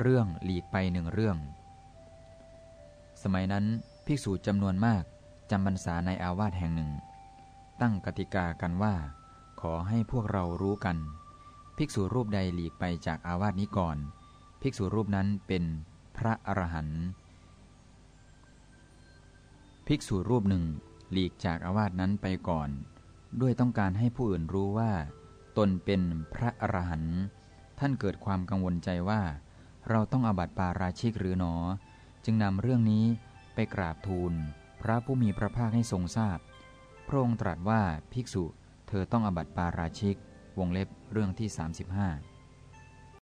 เรื่องหลีกไปหนึ่งเรื่อง สมัยนั้นภิกษุจำนวนมากจำพรรษาในอาวาสแห่งหนึ่ง ตั้งกติกากันว่า ขอให้พวกเรารู้กัน ภิกษุรูปใดหลีกไปจากอาวาสนี้ก่อน ภิกษุรูปนั้นเป็นพระอรหันต์ภิกษุรูปหนึ่งหลีกจากอาวาสนั้นไปก่อน ด้วยต้องการให้ผู้อื่นรู้ว่า ตนเป็นพระอรหันต์ท่านเกิดความกังวลใจว่า เราต้องอบัติปาราชิกหรือหนอ จึงนำเรื่องนี้ไปกราบทูล พระผู้มีพระภาคให้ทรงทราบพระองค์ตรัสว่าภิกษุเธอต้องอบัติปาราชิก วงเล็บเรื่องที่ 35